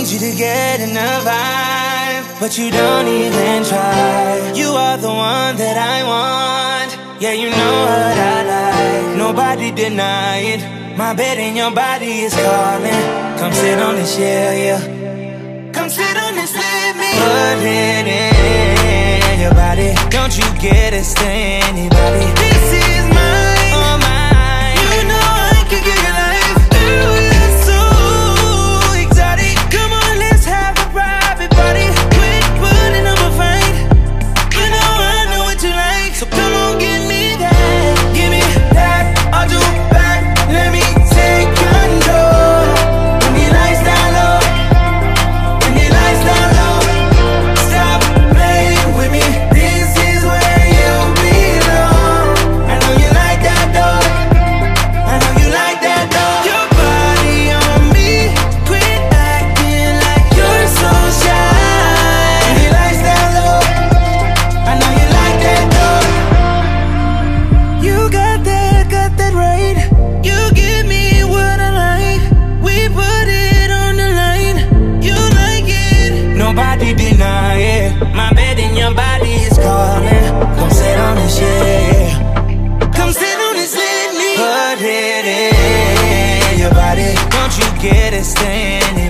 need you to get in the vibe, but you don't even try. You are the one that I want. Yeah, you know what I like. Nobody deny it. My bed and your body is calling. Come sit on this, yeah, yeah. Come sit on this, let me put it in your body. Don't you get it to Nobody deny it. My bed and your body is calling. Come sit on this, yeah. Come sit on this, let me put it in your body. Don't you get it, stand